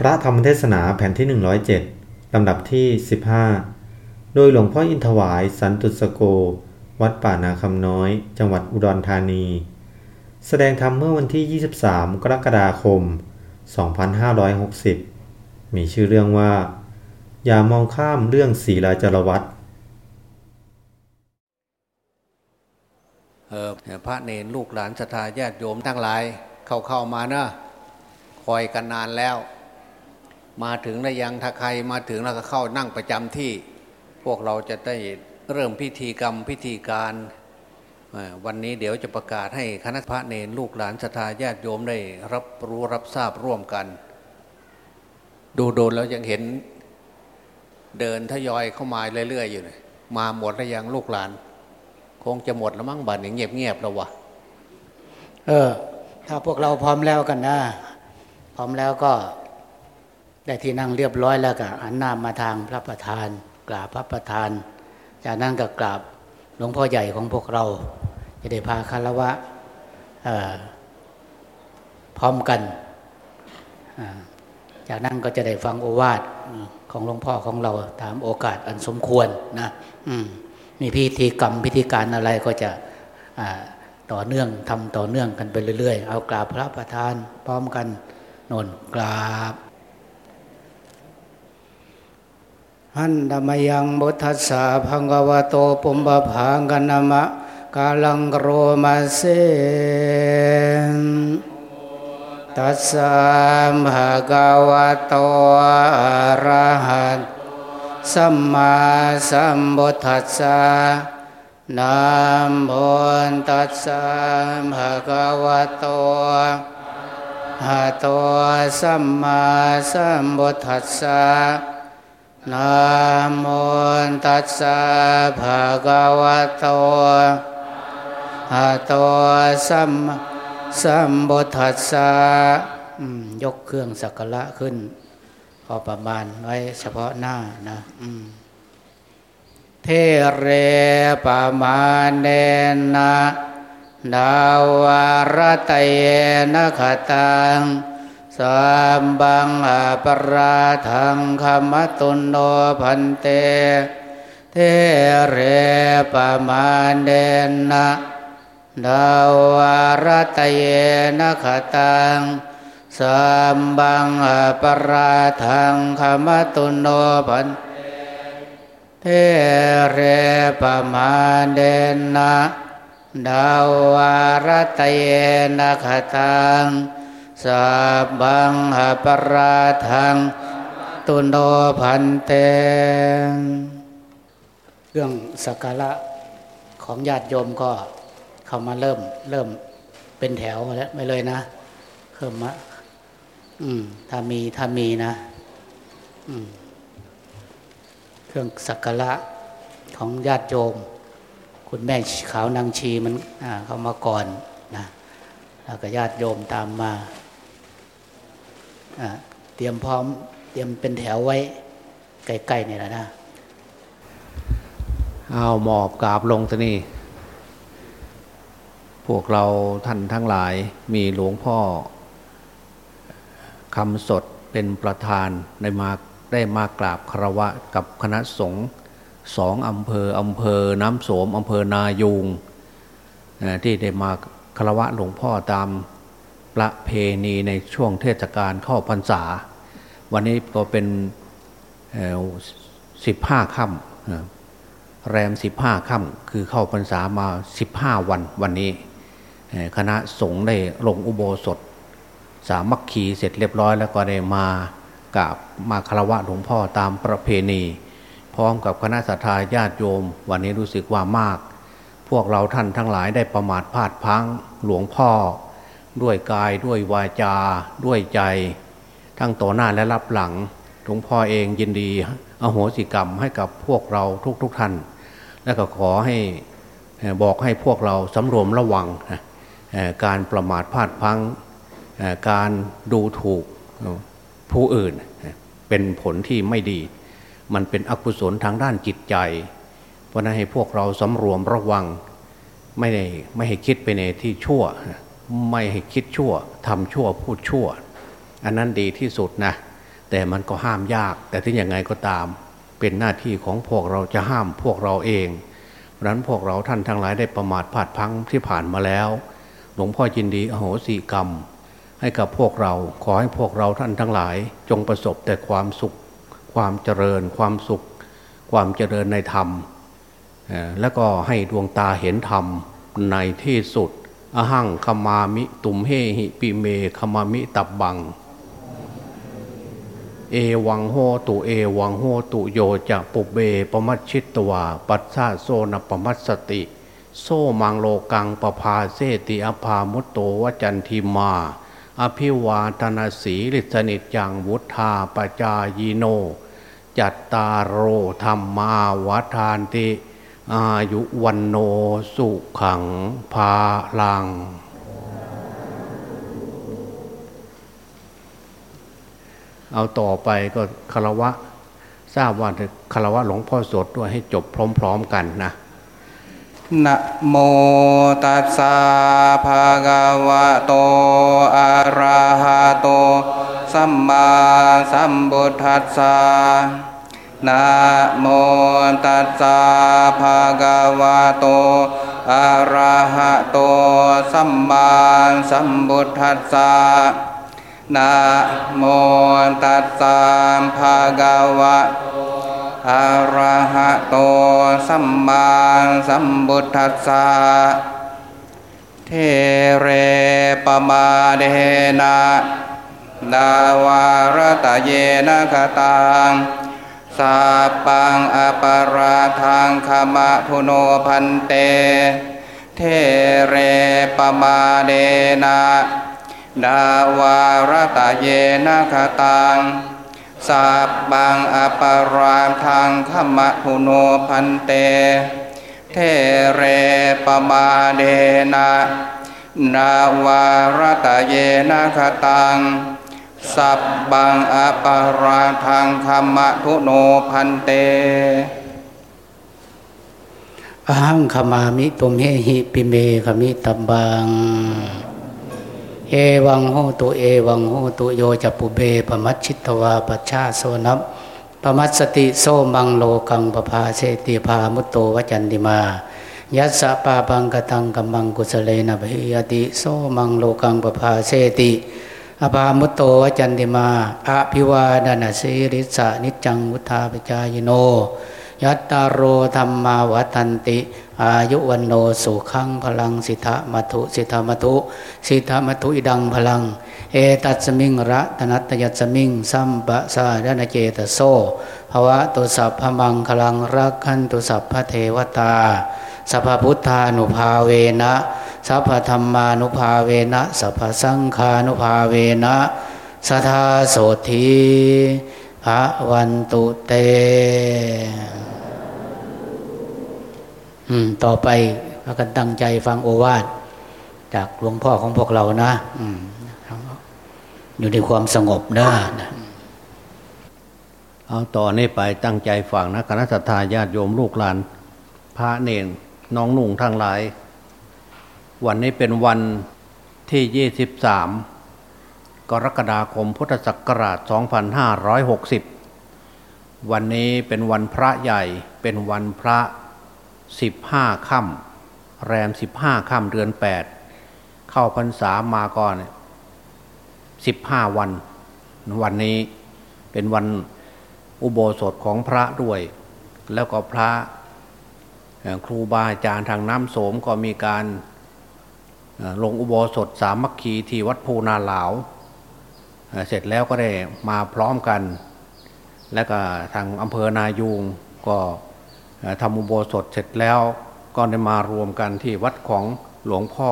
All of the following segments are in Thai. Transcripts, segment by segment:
พระธรรมเทศนาแผ่นที่ 107 ลำดับที่ 15 โดยหลวงพ่ออินทวายสันตุสโก วัดป่านาคำน้อย จังหวัดอุดรธานี แสดงธรรมเมื่อวันที่ 23 กรกฎาคม 2560 มีชื่อเรื่องว่า อย่ามองข้ามเรื่องศีลาจรวัตรเออพระเนรลูกหลานศรัทธาญาติโยมทั้งหลายเข้าเข้ามานะคอยกันนานแล้ว มาถึงแล้วยังถ้าใครมาถึงแล้วก็เข้านั่งประจำที่ พวกเราจะได้เริ่มพิธีกรรมพิธีการวันนี้เดี๋ยวจะประกาศให้คณะพระเนรลูกหลานศรัทธาญาติโยมได้รับรู้รับทราบร่วมกัน ดูโดนแล้วยังเห็นเดินทยอยเข้ามาเรื่อยๆอยู่เลยมาหมดแล้วยังลูกหลาน คงจะหมดแล้วมั้งบัดนี้เงียบๆแล้ววะเออ ถ้าพวกเราพร้อมแล้วกันนะ พร้อมแล้วก็ ได้ที่นั่งเรียบร้อยแล้วก็หันหน้ามาทางพระประธาน กราบพระประธาน จากนั้นก็กราบหลวงพ่อใหญ่ของพวกเรา จะได้พาคารวะพร้อมกัน จากนั้นก็จะได้ฟังโอวาทของหลวงพ่อของเราตามโอกาสอันสมควรนะมีพิธีกรรมพิธีการอะไรก็จะต่อเนื่องทำต่อเนื่องกันไปเรื่อยๆ เอากราบพระประธานพร้อมกันนนกราบ หันดมยังบุทัสสะพังกวโตปุมบะพังกันนามะกาลังโรมาเสตัสสะภะคะวโตอะระหะโตสัมมาสัมพุทัสสะนะโมตัสสะภะคะวโตอะระหะโตสัมมาสัมพุทัสสะ นะโมตัสสะภะคะวะโตอะโตสัมสัมพุทธัสสะยกเครื่องสักการะขึ้นพอประมาณไว้เฉพาะหน้านะเทเรปะมาเนนะดาวารตเยนะขตัง สัมบังอปราทังขมตุนโนพันเต เทเรปมาเดนะดาวารตเยนะขตังสัมบังอปราทังขมตุนโนพันเทเรปมาเดนะดาวารตเยนะขตัง สัพบังหาปราทังตุนโนพันเตเรื่องสักการะของญาติโยมก็เข้ามาเริ่มเริ่มเป็นแถวแล้วไม่เลยนะเพิ่มมาอืมถ้ามีถ้ามีนะ อืมเครื่องสักการะของญาติโยม คุณแม่ขาวนางชีมันอ่าเข้ามาก่อนนะแล้วก็ญาติโยมตามมา เตรียมพร้อมเตรียมเป็นแถวไว้ใกล้ๆนี่แหละนะเอาหมอบกราบลงตะนี่พวกเราท่านทั้งหลายมีหลวงพ่อคำสดเป็นประธานได้มาได้มากราบคารวะกับคณะสงฆ์สองอำเภออำเภอน้ำโสมอำเภอนายูงที่ได้มาคารวะหลวงพ่อตาม ประเพณีในช่วงเทศกาลเข้าพรรษา วันนี้ก็เป็นสิบห้าค่ำแรมสิบห้าค่ำคือเข้าพรรษามาสิบห้าวันวันนี้ คณะสงฆ์ได้ลงอุโบสถ สามัคคีเสร็จเรียบร้อยแล้วก็ได้มากราบมาคารวะหลวงพ่อตามประเพณี พร้อมกับคณะสัตยาญาติโยม วันนี้รู้สึกว่ามาก พวกเราท่านทั้งหลายได้ประมาทพลาดพังหลวงพ่อ ด้วยกายด้วยวาจา ด้วยใจ ทั้งต่อหน้าและรับหลังหลวงพ่อเองยินดีอโหสิกรรมให้กับพวกเราทุกๆทท่าน และก็ขอให้บอกให้พวกเราสำรวมระวังการประมาทพลาดพลังการดูถูกผู้อื่นเป็นผลที่ไม่ดี มันเป็นอกุศลทางด้านจิตใจ เพราะนั้นให้พวกเราสำรวมระวัง ไม่ได้ไม่ให้คิดไปในที่ชั่ว ไม่ให้คิดชั่วทำชั่วพูดชั่ว อันนั้นดีที่สุดนะ แต่มันก็ห้ามยาก แต่ถึงยังไงก็ตาม เป็นหน้าที่ของพวกเราจะห้ามพวกเราเองเพราะนั้นพวกเราท่านทั้งหลายได้ประมาทพลาดพังที่ผ่านมาแล้ว หลวงพ่อยินดีอโหสิกรรม ให้กับพวกเราขอให้พวกเราท่านทั้งหลาย จงประสบแต่ความสุข ความเจริญ ความสุข ความเจริญในธรรม แล้วก็ให้ดวงตาเห็นธรรมในที่สุด อหังขมามิตุมเฮหิปิเมขมามิตับบัง เอวังโหตุเอวังโหตุโยจะปุเบปมัชชิตวา ปัสสาโซนปมัสสติ โซมังโลกังปภาเสติอภามุตโตวจันทิมา อภิวาตนาสีลิสนิจังวุธาปจายโน จัตตารโรธรรมาวัฏานติ อายุวันโนสุขังภาลัง เอาต่อไปก็คารวะ ทราบว่าคารวะหลวงพ่อสดด้วยให้จบพร้อมๆกันนะนะโมตัสสะภะคะวะโตอะระหะโต สัมมาสัมพุทธัสสะ นะโมตัสสะภะคะวะโตอะระหะโตสัมมาสัมพุทธัสสะนะโมตัสสะภะคะวะอะระหะโตสัมมาสัมพุทธัสสะเทเรปมาเดนะดาวารตะเยนะคตัง สาปังอปาราทางขมะทุโนพันเต เทเรปมาเดนะดาวารตะเยนะคตังสาปังอปาราทางขมะทุโนพันเต เทเรปมาเดนะดาวารตะเยนะคตัง สับบังอปาราทางธรรมทุโนพันเตอหังขมามิตุมเฮหิปิเมขมิตัมบัง เอวังโหตุเอวังโหตุโยจะปุเบปมัชชิตวาปัชชาโซนับปมัสสติโซมังโลกังปภาเสติภามุตโตวจันติมายัสสะปาปังกตังกัมมังกุสเลนะภิยติโซมังโลกังปภาเสติ อภามุตโตวจันติมาอภิวาดนาสิริสานิจังวุธาปจายโน ยัตตารโรธรรมาวัตันติ อายุวันโนสุขังพลังสิทธมัทุสิทธมัทุสิทธมัทุอิดังพลัง เอตัสมิงระตนัตยัสมิงสัมปะสาดนเจตโซภวะตุสัพพมังคลังรักขันตุสัพพเทวตาสัพพุทธานุภาเวนะ สัพพธรรมานุภาเวนะสัพพสังฆานุภาเวนะสัทธาโสธีพระวันตุเต อืม ต่อไปพากันตั้งใจฟังโอวาทจากหลวงพ่อของพวกเรานะ อืม อยู่ในความสงบนะเอาต่อนนี้ไปตั้งใจฟังนะคณะสัตยาญาติโยมลูกหลาน พระเนนน้องนุ่งทั้งหลาย วันนี้เป็นวันที่ 23 กรกฎาคมพุทธศักราช 2560 วันนี้เป็นวันพระใหญ่เป็นวันพระ 15 ค่ำแรม 15 ค่ำเดือน 8 เข้าพรรษามาก่อน 15 วัน วันนี้เป็นวันอุโบสถของพระด้วย แล้วก็พระครูบาอาจารย์ทางน้ำโสมก็มีการ ลงอุโบสถสามัคคีที่วัดภูนาหลาว เสร็จแล้วก็ได้มาพร้อมกัน และก็ทางอำเภอนายูงก็ทำอุโบสถเสร็จแล้วก็ได้มารวมกันที่วัดของหลวงพ่อ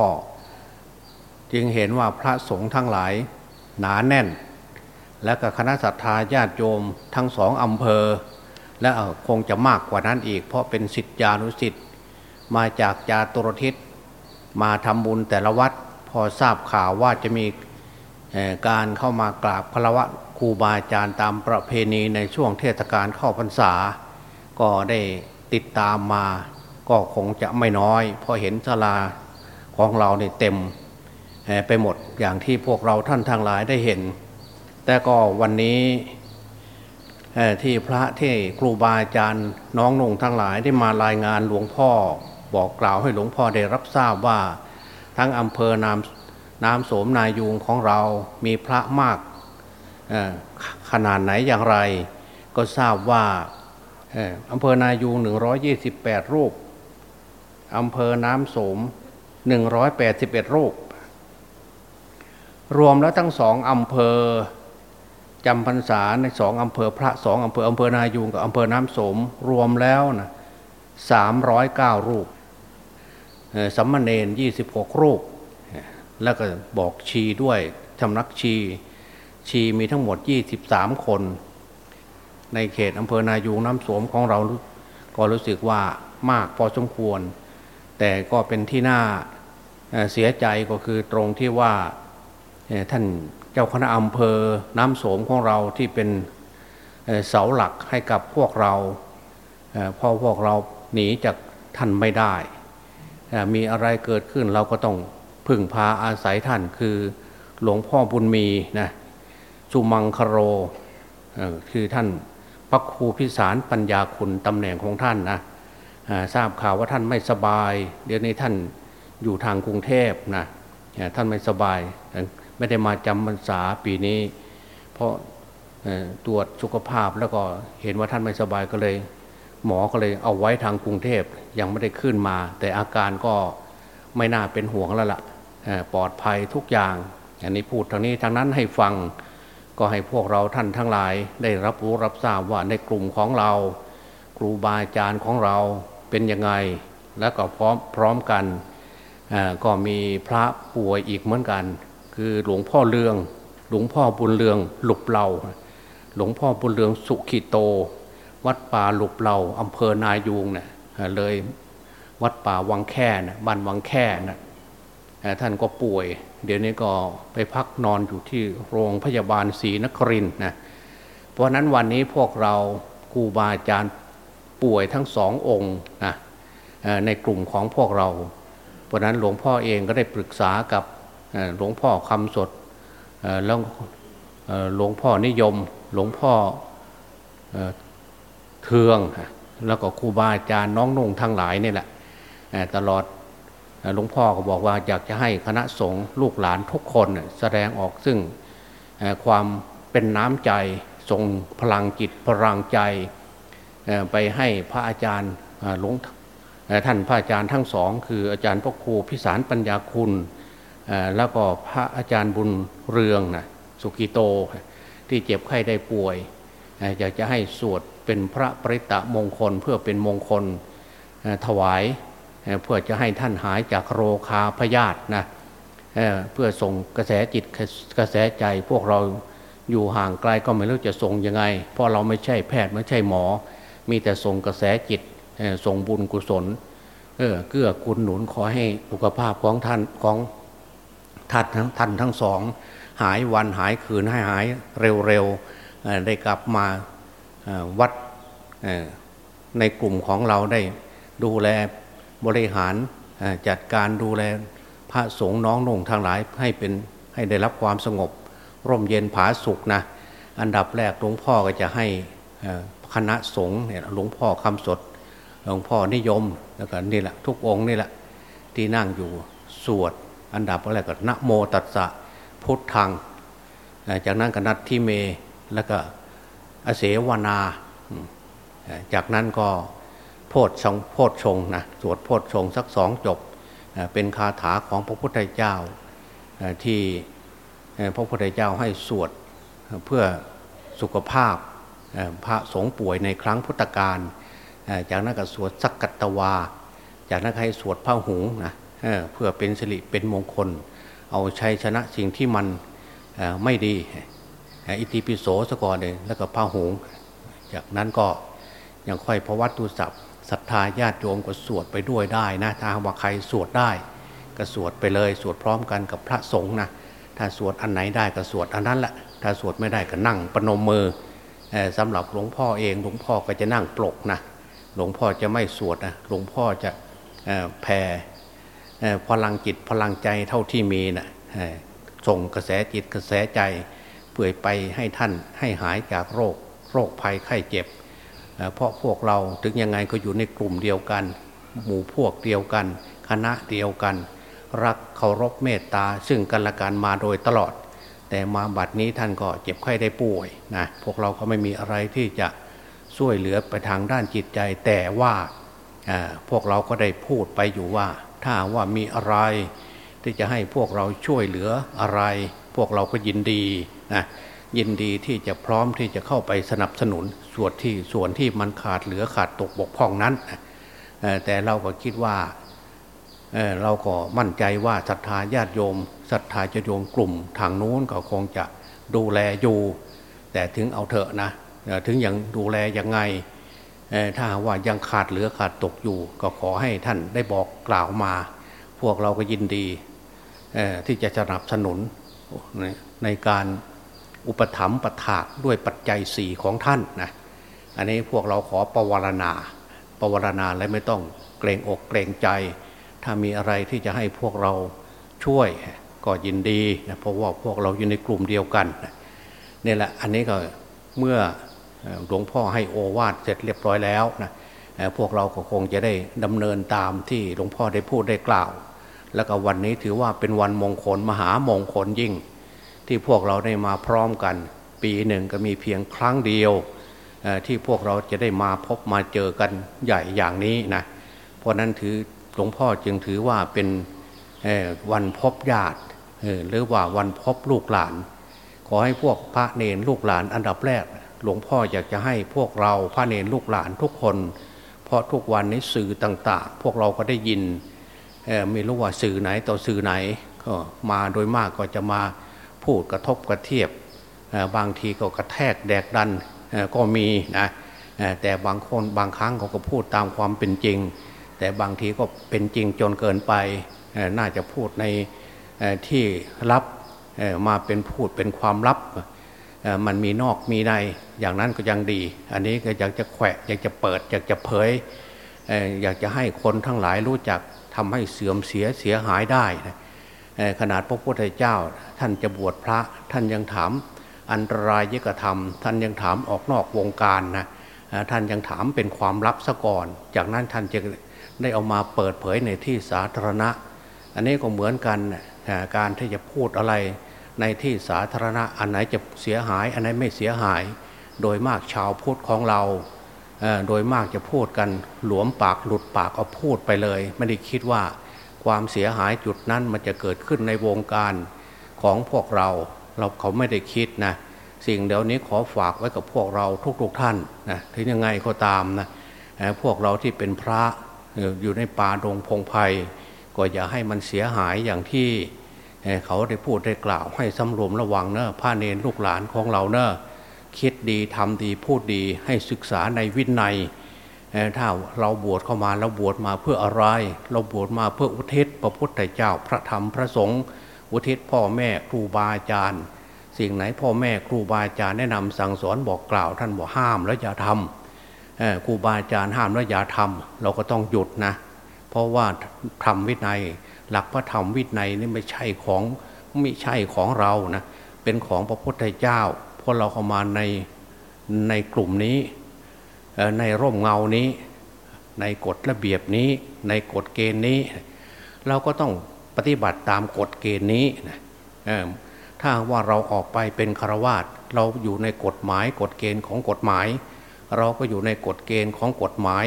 จึงเห็นว่าพระสงฆ์ทั้งหลายหนาแน่น และก็คณะสัตยาญาติโยมทั้งสองอำเภอ และคงจะมากกว่านั้นอีก เพราะเป็นสิทธิานุสิทธิ์มาจากจาตุรทิศ มาทำบุญแต่ละวัดพอทราบข่าวว่าจะมีการเข้ามากราบพระวะครูบาอาจารย์ตามประเพณีในช่วงเทศกาลเข้าพรรษา ก็ได้ติดตามมา ก็คงจะไม่น้อยพอเห็นศาลาของเราเนี่ยเต็มไปหมดอย่างที่พวกเราท่านทางหลายได้เห็น แต่ก็วันนี้ที่พระที่ครูบาอาจารย์น้องนงทั้งหลายได้มารายงานหลวงพ่อ บอกกล่าวให้หลวงพ่อได้รับทราบว่า ทั้งอำเภอนามนามโสมนายูงของเรามีพระมากขนาดไหนอย่างไร ก็ทราบว่าอำเภอนายูง128 รูปอำเภอน้ำโสม 181 รูป รวมแล้วทั้งสองอำเภอจำพรรษาในสองอำเภอพระสองอำเภออำเภอนายูงกับอำเภอน้ำโสมรวมแล้วนะสามร้อยเก้ารูป สัมมาเนนยี่สิบหกรูป แล้วก็บอกชีด้วยสำนักชี ชีมีทั้งหมดยี่สิบสามคน ในเขตอำเภอนายูงน้ำโสมของเราก็รู้สึกว่ามากพอสมควร แต่ก็เป็นที่น่าเสียใจก็คือตรงที่ว่าท่านเจ้าคณะอำเภอน้ำโสมของเราที่เป็นเสาหลักให้กับพวกเราพอพวกเราหนีจากท่านไม่ได้ มีอะไรเกิดขึ้นเราก็ต้องพึ่งพาอาศัยท่านคือหลวงพ่อบุญมีนะสุมังคโรคือท่านพระครูพิสารปัญญาคุณตำแหน่งของท่านนะทราบข่าวว่าท่านไม่สบาย เดี๋ยวนี้ท่านอยู่ทางกรุงเทพนะท่านไม่สบาย ไม่ได้มาจำพรรษาปีนี้ เพราะตรวจสุขภาพแล้วก็เห็นว่าท่านไม่สบายก็เลย หมอก็เลยเอาไว้ทางกรุงเทพยังไม่ได้ขึ้นมา แต่อาการก็ไม่น่าเป็นห่วงแล้วละ่ะปลอดภัยทุกอย่าง อันนี้พูดทางนี้ทางนั้นให้ฟังก็ให้พวกเราท่านทั้งหลายได้รับรู้รับทราบว่าในกลุ่มของเรา ครูบาอาจารย์ของเราเป็นยังไง แล้วก็พร้อมพร้อมกันก็มีพระป่วยอีกเหมือนกัน คือหลวงพ่อเลือง หลวงพ่อบุญเลืองหลุบเหลาหลวงพ่อบุญเลืองสุขิโต วัดป่าหลุบเหลาอำเภอนายูงเนะ่ยเลยวัดป่าวังแค่นะบ้านวังแค่นะท่านก็ป่วย เดี๋ยวนี้ก็ไปพักนอนอยู่ที่โรงพยาบาลศรีนครินนะเพราะนั้นวันนี้พวกเราครูบาอาจารย์ป่วยทั้งสององค์นะในกลุ่มของพวกเรา เพราะนั้นหลวงพ่อเองก็ได้ปรึกษากับหลวงพ่อคำสดแล้วหลวงพ่อนิยมหลวงพ่อ เทืองแล้วก็ครูบาอาจารย์น้องนุ่งทั้งหลายนี่แหละตลอดหลวงพ่อก็บอกว่าอยากจะให้คณะสงฆ์ลูกหลานทุกคนแสดงออกซึ่งความเป็นน้ำใจส่งพลังจิตพลังใจไปให้พระอาจารย์หลวงท่านพระอาจารย์ทั้งสอง คืออาจารย์พ่อครูพิสารปัญญาคุณ แล้วก็พระอาจารย์บุญเรืองนะสุกิโตที่เจ็บไข้ได้ป่วยอยากจะให้สวด เป็นพระปริตะมงคลเพื่อเป็นมงคลถวายเพื่อจะให้ท่านหายจากโรคาพยาธินะเพื่อส่งกระแสจิตกระแสใจพวกเราอยู่ห่างไกลก็ไม่รู้จะส่งยังไง เพราะเราไม่ใช่แพทย์ไม่ใช่หมอ มีแต่ส่งกระแสจิตส่งบุญกุศลเออเกื้อกูลหนุนขอให้สุขภาพของท่านของท่านทั้งท่านทั้งสอง หายวันหายคืนให้หายเร็วๆได้กลับมา วัดในกลุ่มของเราได้ดูแลบริหารจัดการดูแลพระสงฆ์น้องน่งทางหลายให้เป็นให้ได้รับความสงบ ร่มเย็นผาสุกนะอันดับแรกหลวงพ่อก็จะให้คณะสงฆ์เนี่ยหลวงพ่อคำสดหลวงพ่อนิยมแล้วก็นี่แหละทุกองค์นี่แหละที่นั่งอยู่สวด อันดับแรกก็นะโมตัสสะพุทธัง จากนั้นก็นัดที่เมแล้วก็ อเสวนา จากนั้นก็โพชชงโพชชงนะสวดโพชชงสักสองจบ เป็นคาถาของพระพุทธเจ้าที่พระพุทธเจ้าให้สวดเพื่อสุขภาพพระสงฆ์ป่วยในครั้งพุทธกาลจากนั้นก็สวดสักกัตวา จากนั้นให้สวดพระหุงนะเพื่อเป็นสิริเป็นมงคล เอาชัยชนะสิ่งที่มันไม่ดี อิติปิโสสก่อนเลยแล้วก็พาหงจากนั้นก็ยังค่อยพระวัตตุสัพท์ศรัทธาญาติโยมก็สวดไปด้วยได้นะถ้าว่าใครสวดได้ ก็สวดไปเลย สวดพร้อมกันกับพระสงฆ์นะถ้าสวดอันไหนได้ก็สวดอันนั้นแหละถ้าสวดไม่ได้ก็นั่งปนมมือสำหรับหลวงพ่อเองหลวงพ่อก็จะนั่งปลกนะหลวงพ่อจะไม่สวดนะหลวงพ่อจะแผ่พลังจิตพลังใจเท่าที่มีนะส่งกระแสจิตกระแสใจ เปื่อยไปให้ท่านให้หายจากโรค โรคภัยไข้เจ็บ เพราะพวกเราถึงยังไงก็อยู่ในกลุ่มเดียวกัน หมู่พวกเดียวกัน คณะเดียวกัน รักเคารพเมตตาซึ่งกันและกันมาโดยตลอด แต่มาบัดนี้ท่านก็เจ็บไข้ได้ป่วยนะพวกเราก็ไม่มีอะไรที่จะช่วยเหลือไปทางด้านจิตใจ แต่ว่าพวกเราก็ได้พูดไปอยู่ว่า ถ้าว่ามีอะไรที่จะให้พวกเราช่วยเหลืออะไร พวกเราก็ยินดีนะยินดีที่จะพร้อมที่จะเข้าไปสนับสนุนส่วนที่ส่วนที่มันขาดเหลือขาดตกบกพร่องนั้น แต่เราก็คิดว่าเราก็มั่นใจว่าศรัทธาญาติโยมศรัทธาจะโยมกลุ่มทางนู้นก็คงจะดูแลอยู่ แต่ถึงเอาเถอะนะถึงอยังดูแลยังไงถ้าว่ายังขาดเหลือขาดตกอยู่ ก็ขอให้ท่านได้บอกกล่าวมา พวกเราก็ยินดีที่จะสนับสนุน ในการอุปถัมภ์ประถากด้วยปัจจัยสี่ของท่านนะอันนี้พวกเราขอประวรณาประวรณาและไม่ต้องเกรงอกเกรงใจ ถ้ามีอะไรที่จะให้พวกเราช่วยก็ยินดีนะเพราะว่าพวกเราอยู่ในกลุ่มเดียวกันนี่แหละอันนี้ก็เมื่อหลวงพ่อให้โอวาทเสร็จเรียบร้อยแล้วนะพวกเราก็คงจะได้ดำเนินตามที่หลวงพ่อได้พูดได้กล่าว แล้วก็วันนี้ถือว่าเป็นวันมงคลมหามงคลยิ่ง ที่พวกเราได้มาพร้อมกัน ปีหนึ่งก็มีเพียงครั้งเดียวที่พวกเราจะได้มาพบมาเจอกันใหญ่อย่างนี้นะเพราะนั้นถือหลวงพ่อจึงถือว่าเป็นวันพบญาติหรือว่าวันพบลูกหลาน ขอให้พวกพระเนรลูกหลานอันดับแรก หลวงพ่ออยากจะให้พวกเราพระเนรลูกหลานทุกคน เพราะทุกวันนี้สื่อต่าง ๆ พวกเราก็ได้ยิน ไม่รู้ว่าสื่อไหนต่อสื่อไหนก็มาโดยมากก็จะมาพูดกระทบกระเทียบบางทีก็กระแทกแดกดันก็มีนะแต่บางคนบางครั้งเขาก็พูดตามความเป็นจริง แต่บางทีก็เป็นจริงจนเกินไป น่าจะพูดในที่ลับมาเป็นพูดเป็นความลับ มันมีนอกมีในอย่างนั้นก็ยังดี อันนี้ก็อยากจะแขวะอยากจะเปิดอยากจะเผย อยากจะให้คนทั้งหลายรู้จักทำให้เสื่อมเสียเสียหายได้นะขนาดพระพุทธเจ้า ท่านจะบวชพระท่านยังถามอันตรายยกธรรม ท่านยังถามออกนอกวงการนะท่านยังถามเป็นความลับซะก่อน จากนั้นท่านจะได้เอามาเปิดเผยในที่สาธารณะ อันนี้ก็เหมือนกันการที่จะพูดอะไรในที่สาธารณะอันไหนจะเสียหาย อันไหนไม่เสียหาย โดยมากชาวพุทธของเรา โดยมากจะพูดกันหลวมปากหลุดปากเอาพูดไปเลย ไม่ได้คิดว่าความเสียหายจุดนั้นมันจะเกิดขึ้นในวงการของพวกเรา เราเขาไม่ได้คิดนะสิ่งเดี๋ยวนี้ขอฝากไว้กับพวกเราทุกๆทท่านนะถึงยังไงก็ตามนะพวกเราที่เป็นพระอยู่ในป่าดงพงไพ่ก็อย่าให้มันเสียหายอย่างที่เขาได้พูดได้กล่าวให้สำรวมระวังเนะผ้าเนรลูกหลานของเราเนะ คิดดีทำดีพูดดีให้ศึกษาในวินัยถ้าเราบวชเข้ามาเราบวชมาเพื่ออะไร เราบวชมาเพื่ออุทิศพระพุทธเจ้าพระธรรมพระสงฆ์อุทิศพ่อแม่ครูบาอาจารย์ สิ่งไหนพ่อแม่ครูบาอาจารย์แนะนำสั่งสอนบอกกล่าว ท่านบอกห้ามแล้วอย่าทำครูบาอาจารย์ห้ามแล้วอย่าทำเราก็ต้องหยุดนะ เพราะว่าธรรมวินัย หลักพระธรรมวินัยนี่ไม่ใช่ของไม่ใช่ของเรานะเป็นของพระพุทธเจ้า เพราะเราเข้ามาในในกลุ่มนี้ในร่มเงานี้ ในกฎระเบียบนี้ ในกฎเกณฑ์นี้ เราก็ต้องปฏิบัติตามกฎเกณฑ์นี้ถ้าว่าเราออกไปเป็นคารวาสเราอยู่ในกฎหมายกฎเกณฑ์ของกฎหมาย เราก็อยู่ในกฎเกณฑ์ของกฎหมาย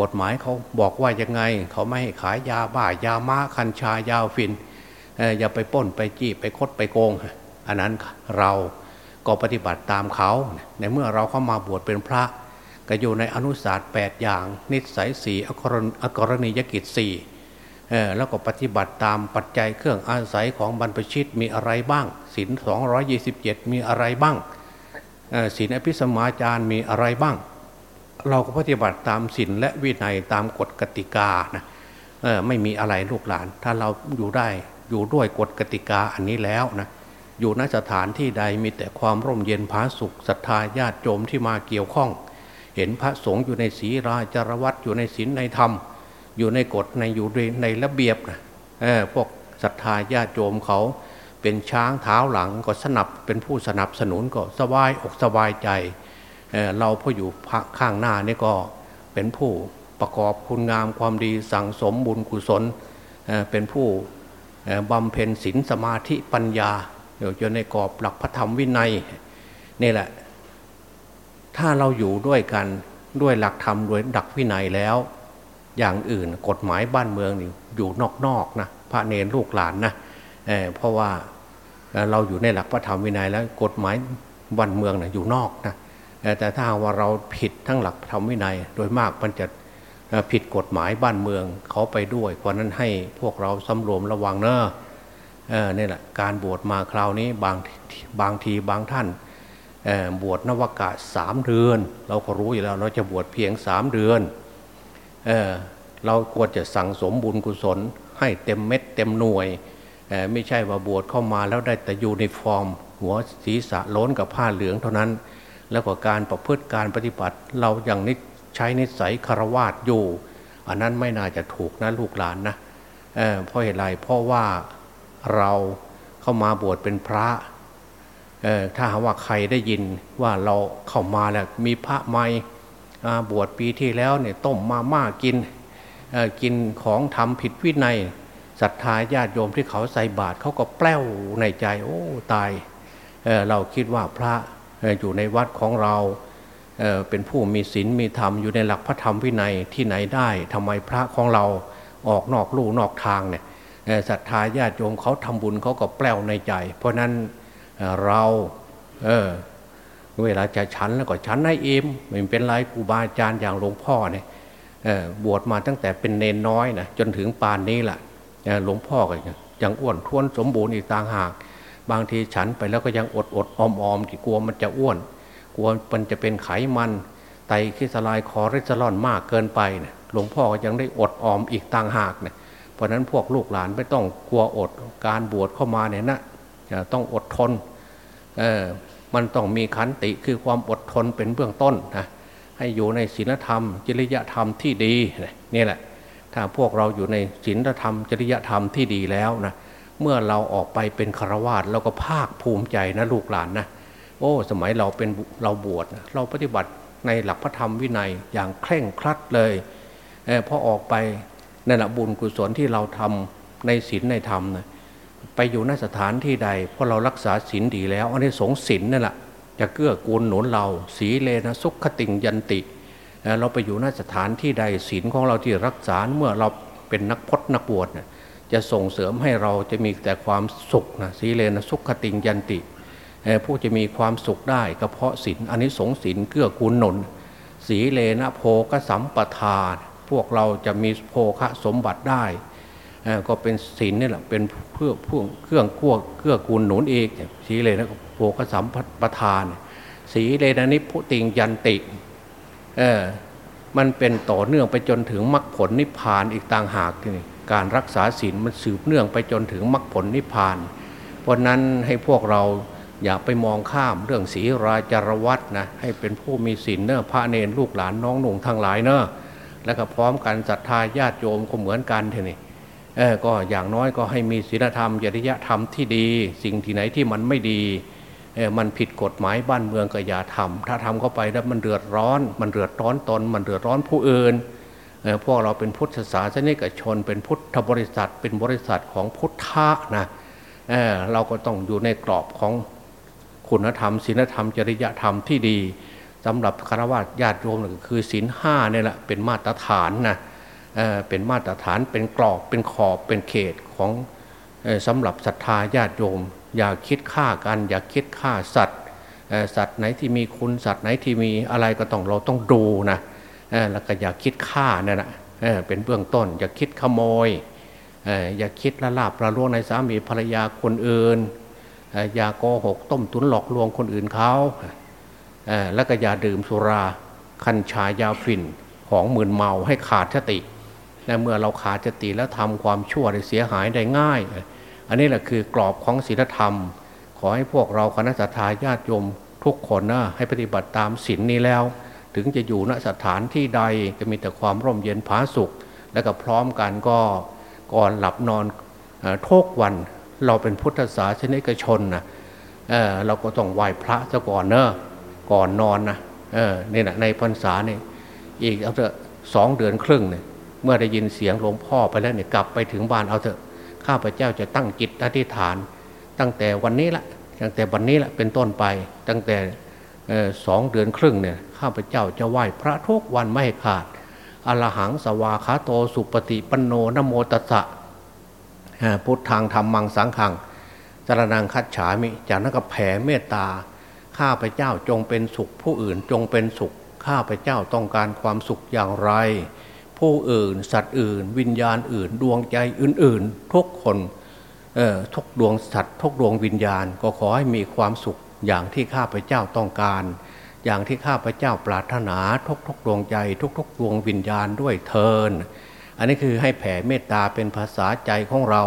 กฎหมายเขาบอกว่ายังไง เขาไม่ให้ขายยาบ้ายาม้าคัญชายาฟินอย่าไปป้นไปจี้ไปคดไปโกง อันนั้นเรา ก็ปฏิบัติตามเขาในเมื่อเราเข้ามาบวชเป็นพระ ก็อยู่ในอนุศาสตร์8อย่าง นิสัยสี่อกรณียกิจสี่แล้วก็ปฏิบัติตามปัจจัยเครื่องอาศัยของบรรพชิตมีอะไรบ้างศีล227 มีอะไรบ้างศีลอภิสมาจารมีอะไรบ้าง เราก็ปฏิบัติตามศีลและวินัยตามกฎกติกานะไม่มีอะไรลูกหลาน ถ้าเราอยู่ได้อยู่ด้วยกฎกติกาอันนี้แล้วนะ อยู่ณสถานที่ใดมีแต่ความร่มเย็นผาสุขศรัทธาญาติโยมที่มาเกี่ยวข้อง เห็นพระสงฆ์อยู่ในศีราจารวัตอยู่ในศีลในธรรม อยู่ในกฎในอยู่ในระเบียบเออพวกศรัทธาญาติโยมเขาเป็นช้างเท้าหลังก็สนับเป็นผู้สนับสนุนก็สบายอกสบายใจเเราพออยู่ข้างหน้านี่ก็เป็นผู้ประกอบคุณงามความดีสั่งสมบุญกุศลเเป็นผู้บำเพ็ญศีลสมาธิปัญญา อยู่ในกรอบหลักพระธรรมวินัยนี่แหละ ถ้าเราอยู่ด้วยกันด้วยหลักธรรมด้วยดักวินัยแล้ว อย่างอื่นกฎหมายบ้านเมืองอยู่นอกๆนะพระเนรลูกหลานนะเเพราะว่าเราอยู่ในหลักพระธรรมวินัยแล้วกฎหมายบ้านเมืองนะอยู่นอกนะแต่ถ้าว่าเราผิดทั้งหลักธรรมวินัย โดยมากมันจะผิดกฎหมายบ้านเมืองเขาไปด้วย เพราะนั้นให้พวกเราสำรวมระวังเนอะ เออนี่แหละการบวชมาคราวนี้บางบางทีบางท่านบวชนวกะสามเดือน เราก็รู้อยู่แล้วเราจะบวชเพียงสามเดือนเเราควรจะสั่งสมบุญกุศล ให้เต็มเม็ดเต็มหน่วยไม่ใช่ว่าบวชเข้ามาแล้วได้แต่ยูนิฟอร์ม หัวศีรษะล้นกับผ้าเหลืองเท่านั้น แล้วก็การประพฤติการปฏิบัติ เราอย่างนิใช้นิสัยคารวาสอยู่ อันนั้นไม่น่าจะถูกนะลูกหลานนะเเพราะเหตุไรเพราะว่า เราเข้ามาบวชเป็นพระถ้าหาว่าใครได้ยินว่าเราเข้ามาแล้วมีพระใหม่บวชปีที่แล้วเนี่ยต้มมาม่ากินกินของทำผิดวินัยศรัทธาญาติโยมที่เขาใส่บาตรเขาก็แปล้วในใจ โอ้ตายเเราคิดว่าพระอยู่ในวัดของเราเเป็นผู้มีศีลมีธรรมอยู่ในหลักพระธรรมวินัยที่ไหนได้ทำไมพระของเราออกนอกลู่นอกทางเนี่ย ศรัทธาญาติโยมเขาทำบุญเขาก็แปลวในใจ เพราะนั้นเราเเวลาจะฉันแล้วก็ฉันให้เอ็มไม่เป็นไรครูบาอาจารย์อย่างหลวงพ่อเนี่ยบวชมาตั้งแต่เป็นเนนน้อยนะจนถึงปานนี้แหละหลวงพ่อก็ยังอ้วนท้วนสมบูรณ์อีกต่างหาก บางทีฉันไปแล้วก็ยังอดอดอมอมที่กลัวมันจะอ้วน กลัวมันจะเป็นไขมันไตคิสลายคอเรสเตอรอลมากเกินไปนะหลวงพ่อก็ยังได้อดออมอีกต่างหากเนะ เพราะนั้นพวกลูกหลานไม่ต้องกลัวอดการบวชเข้ามาเนี่ยนะต้องอดทนเออมันต้องมีขันติคือความอดทนเป็นเบื้องต้นนะให้อยู่ในศีลธรรม จริยธรรมที่ดีนี่แหละ ถ้าพวกเราอยู่ในศีลธรรม จริยธรรมที่ดีแล้วนะเมื่อเราออกไปเป็นฆราวาสเราก็ภาคภูมิใจนะลูกหลานนะโอ้ สมัยเราเป็นเราบวชเราปฏิบัติในหลักพระธรรมวินัยอย่างเคร่งครัดเลยเพอออกไป นั่นแหละบุญกุศลที่เราทำในศีลในธรรมนะไปอยู่ในสถานที่ใดเพราะเรารักษาศีลดีแล้วอันนี้สงศีลนั่นแหละจะเกื้อกูลหนุนเรา สีเลนะสุขติงยันติ เราไปอยู่ในสถานที่ใดศีลของเราที่รักษาเมื่อเราเป็นนักพจนักบวชเนี่ยจะส่งเสริมให้เราจะมีแต่ความสุขนะสีเลนะสุขติงยันติ ผู้จะมีความสุขได้ก็เพราะศีลอันนี้สงศีลเกื้อกูลหนุน สีเลนะโพกสัมปทาน พวกเราจะมีโภคะสมบัติได้ ก็เป็นศีลนี่แหละเป็นเพื่อพวกเครื่องขั้วเครื่องกูลหนุนเอกสีเลยนะโภกสัมปทาน สีเลยนะนิพุติงยันติเออมันเป็นต่อเนื่องไปจนถึงมรรคผลนิพพานอีกต่างหากนี่การรักษาศีลมันสืบเนื่องไปจนถึงมรรคผลนิพพาน เพราะนั้นให้พวกเราอย่าไปมองข้ามเรื่องศีราจารวัตนะให้เป็นผู้มีศีลเนอะพระเนรลูกหลานน้องหนุ่งทั้งหลายเนอะ แล้วก็พร้อมกันศรัทธาญาติโยมก็เหมือนกันเท่นี่เออก็อย่างน้อยก็ให้มีศีลธรรมจริยธรรมที่ดี สิ่งที่ไหนที่มันไม่ดีเออมันผิดกฎหมายบ้านเมืองก็อย่าทำถ้าทำเข้าไปแล้วมันเดือดร้อน มันเดือดร้อนตน มันเดือดร้อนผู้อื่นเออพวกเราเป็นพุทธศาสนิกชน เป็นพุทธบริษัท เป็นบริษัทของพุทธะนะเออเราก็ต้องอยู่ในกรอบของคุณธรรมศีลธรรมจริยธรรมที่ดี สำหรับคารวะญาติโยมก็คือศีลห้าเนี่ยแหละเป็นมาตรฐานนะเป็นมาตรฐานเป็นกรอบเป็นขอบเป็นเขตของสำหรับศรัทธาญาติโยม อย่าคิดฆ่ากัน อย่าคิดฆ่าสัตว์สัตว์ไหนที่มีคุณสัตว์ไหนที่มีอะไรก็ต้องเราต้องดูนะแล้วก็อย่าคิดฆ่านั่ยนะเป็นเบื้องต้น อย่าคิดขโมยอย่าคิดละลาบละล่วงในสามีภรรยาคนอื่นอย่าโกหกต้มตุนหลอกลวงคนอื่นเขา แล้วก็อย่าดื่มสุราคัญชายาฝิ่นของมืนเมาให้ขาดสติและเมื่อเราขาดสติแล้วทำความชั่วได้เสียหายได้ง่าย อันนี้แหละคือกรอบของศีลธรรม ขอให้พวกเราคณะสัตยาญาติโยมทุกคนนะให้ปฏิบัติตามศีลนี้แล้ว ถึงจะอยู่ณสถานที่ใดจะมีแต่ความร่มเย็นผาสุข และก็พร้อมกันก็ก่อนหลับนอนทุกวันเราเป็นพุทธศาสนิกชนนะเเราก็ต้องไหว้พระซะก่อนเนอะ ก่อนนอนนะเออนี่แหละในพรรษาเนี่ยอีกเอาเถอะสองเดือนครึ่งเนี่ยเมื่อได้ยินเสียงหลวงพ่อไปแล้วเนี่ยกลับไปถึงบ้านเอาเถอะข้าพเจ้าจะตั้งจิตอธิษฐาน ตั้งแต่วันนี้ละตั้งแต่วันนี้ละเป็นต้นไป ตั้งแต่สองเดือนครึ่งเนี่ยข้าพเจ้าจะไหว้พระทุกวันไม่ขาดอรหังสวาคาโตสุปฏิปันโนนโมตัสสะพุทธังธรรมังสังขังจรนังคัจฉามิจากนั้นก็แผ่เมตตา ข้าพเจ้าจงเป็นสุข ผู้อื่นจงเป็นสุข ข้าพเจ้าต้องการความสุขอย่างไร ผู้อื่น สัตว์อื่น วิญญาณอื่น ดวงใจอื่น ๆ ทุกคนทุกดวงสัตว์ทุกดวงวิญญาณก็ขอให้มีความสุขอย่างที่ข้าพเจ้าต้องการ อย่างที่ข้าพเจ้าปรารถนาทุกทุกดวงใจ ทุกทุกดวงวิญญาณด้วยเทินอันนี้คือให้แผ่เมตตาเป็นภาษาใจของเรา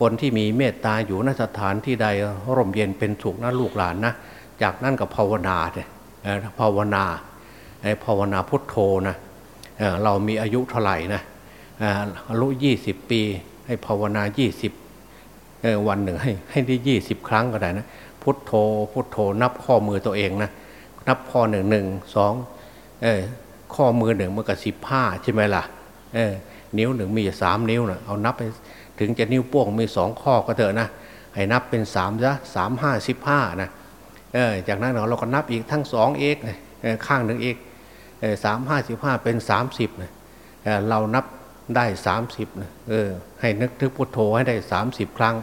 คนที่มีเมตตาอยู่นสถานที่ใดร่มเย็นเป็นสุขนะลูกหลานนะ จากนั้นก็ภาวนาเนี่ยภาวนาภาวนาพุทโธนะเรามีอายุเท่าไหร่นะอายุยี่สิบปี ให้ภาวนายี่สิบวันหนึ่งให้ให้ได้ยี่สิบครั้งก็ได้นะพุทโธพุทโธนับข้อมือตัวเองนะนับข้อหนึ่งหนึ่งสองข้อมือหนึ่งมันก็สิบห้าใช่ไหมล่ะนิ้วหนึ่งมีสามนิ้วนะเอานับไปถึงจะนิ้วโป้งมีสองข้อก็เถอะนะให้นับเป็นสามซะสามห้าสิบห้านะ จากนั้นเราก็นับอีกทั้งสองเอกข้างหนึ่งเอกสามห้าสิบห้าเป็นสามสิบเรานับได้สามสิบเออให้นึกถึงพุทโธให้ได้สามสิบครั้ง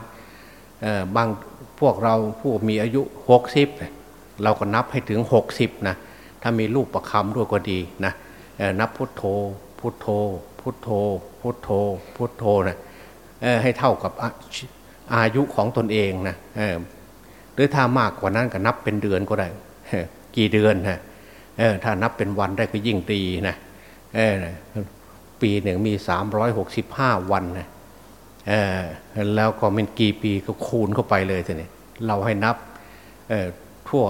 บางพวกเราผู้มีอายุหกสิบเราก็นับให้ถึงหกสิบนะถ้ามีรูปประคำด้วยก็ดีนะนับพุทโธพุทโธพุทโธพุทโธพุทโธนะให้เท่ากับอายุของตนเองนะ รือถ้ามากกว่านั้นก็นับเป็นเดือนก็ได้กี่เดือนฮะถ้านับเป็นวันได้ก็ยิ่งดีนะปีหนึ่งมีสามร้อยหกสิบห้าวันนะแล้วก็เป็นกี่ปีก็คูณเข้าไปเลยทีนี้เราให้นับทั่ว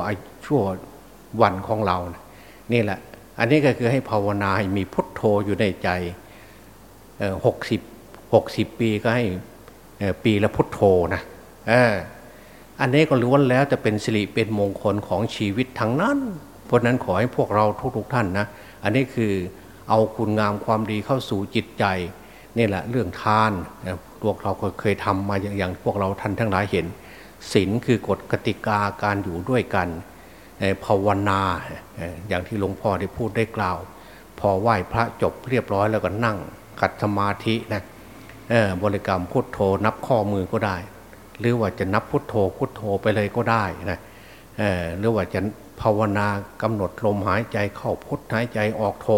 ชั่ววันของเรานะนี่แหละ อันนี้ก็คือให้ภาวนาให้มีพุทโธอยู่ในใจหกสิบหกสิบปีก็ให้ปีละพุทโธนะ อันนี้ก็ล้วนแล้วจะเป็นสิริเป็นมงคลของชีวิตทั้งนั้น เพราะนั้นขอให้พวกเราทุกๆท่านนะ อันนี้คือเอาคุณงามความดีเข้าสู่จิตใจนี่แหละเรื่องทานพวกเราเคยทำมาอย่างพวกเราท่านทั้งหลายเห็นศีลคือกฎกติกาการอยู่ด้วยกันภาวนาอย่างที่หลวงพ่อได้พูดได้กล่าว พอไหว้พระจบเรียบร้อยแล้วก็นั่งขัดสมาธินะบริกรรมพุทโธนับข้อมือก็ได้ หรือว่าจะนับพุทโธพุทโธไปเลยก็ได้นะหรือว่าจะภาวนากำหนดลมหายใจเข้าพุทหายใจออกโธ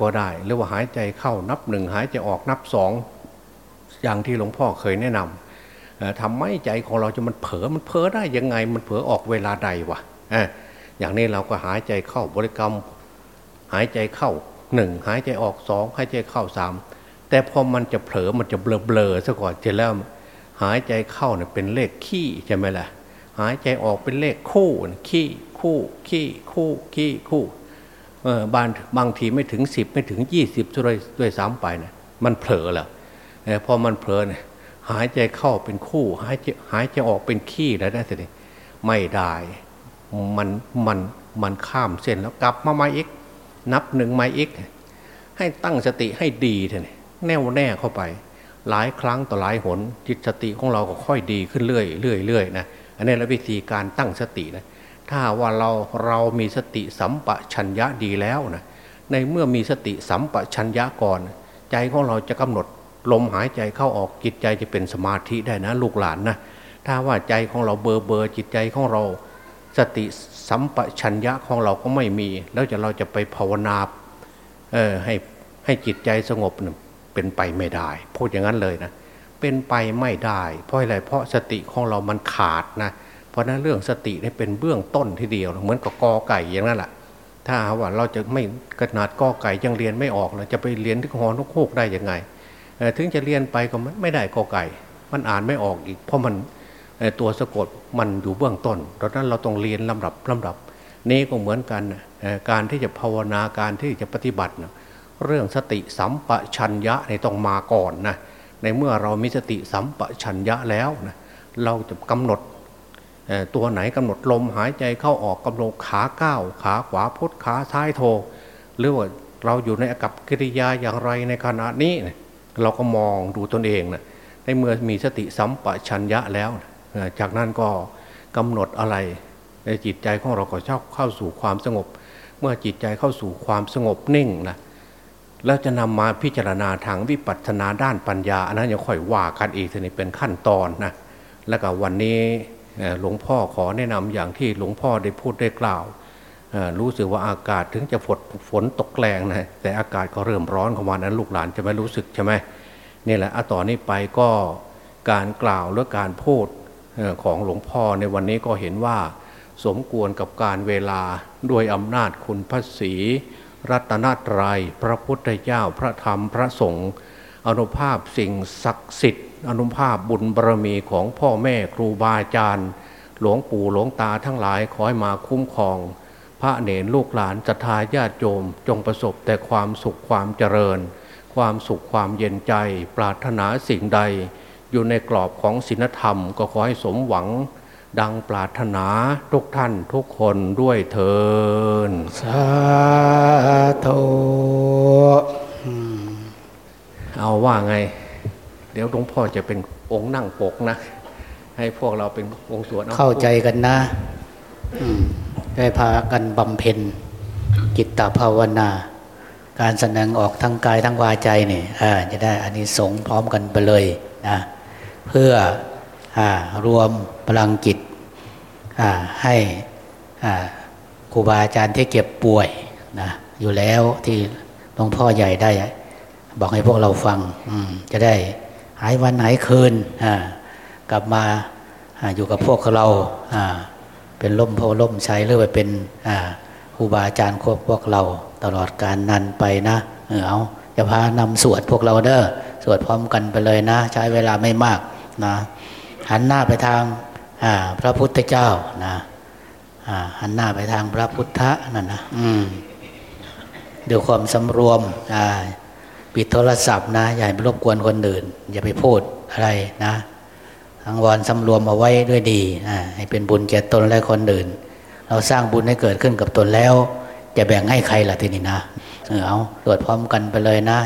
ก็ได้ หรือว่าหายใจเข้านับหนึ่งหายใจออกนับสองอย่างที่หลวงพ่อเคยแนะนำทำไม่ใจของเราจะมันเผลอมันเผลอได้ยังไงมันเผลอออกเวลาใดวะอย่างนี้เราก็หายใจเข้าบริกรรม หายใจเข้าหนึ่งหายใจออกสองหายใจเข้าสามแต่พอมันจะเผลอมันจะเบลอเบลอซะก่อนเสร็จแล้ว หายใจเข้าเนี่ยเป็นเลขขี้ใช่ไหมล่ะ หายใจออกเป็นเลขคู่ขี้คู่ขี้คู่ขี้คู่เออบางบางทีไม่ถึงสิบไม่ถึงยี่สิบด้วยด้วยซ้ำไปนะมันเผลอแล้วพอมันเผลอเนี่ยหายใจเข้าเป็นคู่ หายใจหายใจออกเป็นขี้แล้วได้สิไม่ได้มันมันมันข้ามเส้นแล้วกลับมาใหม่อีก นับหนึ่งใหม่อีก ให้ตั้งสติให้ดีเถอะแน่วแน่เข้าไป หลายครั้งต่อหลายหนจิตสติของเราก็ค่อยดีขึ้นเรื่อยเรื่อยเรื่อยนะอันนี้และวิธีการตั้งสตินะถ้าว่าเราเรามีสติสัมปชัญญะดีแล้วนะในเมื่อมีสติสัมปชัญญะก่อน ใจของเราจะกำหนดลมหายใจเข้าออกจิตใจจะเป็นสมาธิได้นะลูกหลานนะถ้าว่าใจของเราเบอร์เบอร์จิตใจของเรา สติสัมปชัญญะของเราก็ไม่มี แล้วจะเราจะไปภาวนาเออให้ให้จิตใจสงบ เป็นไปไม่ได้ พูดอย่างนั้นเลยนะเป็นไปไม่ได้ เพราะอะไรเพราะสติของเรามันขาดนะเพราะนั้นเรื่องสตินี่เป็นเบื้องต้นทีเดียวเหมือนกับกอไก่อย่างนั้นแหละถ้าว่าเราจะไม่ขนาดกอไก่ยังเรียนไม่ออกเราจะไปเรียนที่หอนกโคกได้ยังไงถึงจะเรียนไปก็ไม่ได้กอไก่ มันอ่านไม่ออกอีก เพราะมันตัวสะกดมันอยู่เบื้องต้นดังนั้นเราต้องเรียนลำดับลำดับ นี้ก็เหมือนกันการที่จะภาวนาการที่จะปฏิบัติ เรื่องสติสัมปชัญญะในต้องมาก่อนนะในเมื่อเรามีสติสัมปชัญญะแล้วนะเราจะกำหนดตัวไหนกำหนดลมหายใจเข้าออกกำหนดขาก้าวขาขวาพุทขาซ้ายโท หรือว่าเราอยู่ในอากับกิริยาอย่างไรในขณะนี้เราก็มองดูตนเองนะในเมื่อมีสติสัมปชัญญะแล้วจากนั้นก็กำหนดอะไร ในจิตใจของเราก็ชอบเข้าสู่ความสงบ เมื่อจิตใจเข้าสู่ความสงบนิ่งนะ แล้วจะนำมาพิจารณาทางวิปัสสนาด้านปัญญา อันนั้นยังค่อยว่ากันอีกทีนี้เป็นขั้นตอนนะแล้วก็วันนี้หลวงพ่อขอแนะนำอย่างที่หลวงพ่อได้พูดได้กล่าวรู้สึกว่าอากาศถึงจะฝนฝนตกแรงนะแต่อากาศก็เริ่มร้อนเข้ามานั้นลูกหลานจะไม่รู้สึกใช่ไหมนี่แหละต่อนนี้ไปก็การกล่าวหรือการพูดของหลวงพ่อในวันนี้ก็เห็นว่าสมควรกับการเวลาด้วยอำนาจคุณพระศรี รัตนตรยัยพระพุทธเจ้าพระธรรมพระสงฆ์อนุภาพสิ่งศักดิ์สิทธิ์อนุภาพบุญบารมีของพ่อแม่ครูบาอาจารย์ หลวงปู่หลวงตาทั้งหลายขอให้มาคุ้มครอง พระเนรลูกหลานจัทาญาติโยมจงประสบแต่ความสุขความเจริญ ความสุขความเย็นใจ ปรารถนาสิ่งใด อยู่ในกรอบของศีลธรรมก็ขอให้สมหวัง ดังปรารถนาทุกท่านทุกคนด้วยเถินสาธุเอาว่าไง เดี๋ยวหลวงพ่อจะเป็นองค์นั่งปกนะ ให้พวกเราเป็นองค์สวดเข้าใจกันนะได้พากันบำเพ็ญจิตตภาวนา การแสดงออกทั้งกายทั้งวาใจนี่จะได้อันนี้สงพร้อมกันไปเลยนะเพื่ออ รวมพลังจิตให้ครูบาอาจารย์ที่เก็บป่วยนะอยู่แล้วที่หลวงพ่อใหญ่ได้ บอกให้พวกเราฟังจะได้หายวันหายคืนกลับมาอยู่กับพวกเราเป็นล่มโพล่มใช้หรือไปเป็นครูบาอาจารย์ควบพวกเราตลอดการนันไปนะเออเอาจะพานำสวดพวกเราเด้อสวดพร้อมกันไปเลยนะ ใช้เวลาไม่มากนะ หันหน้าไปทางพระพุทธเจ้านะหันหน้าไปทางพระพุทธนั่นนะอืมดูความสำรวมปิดโทรศัพท์นะอย่าไปรบกวนคนอื่น อย่าไปพูดอะไรนะทังวอนสำรวมเอาไว้ด้วยดีให้เป็นบุญแก่ตนและคนอื่น เราสร้างบุญให้เกิดขึ้นกับตนแล้ว จะแบ่งให้ใครล่ะทีนี้นะเออเอาตรวจพร้อมกันไปเลยนะ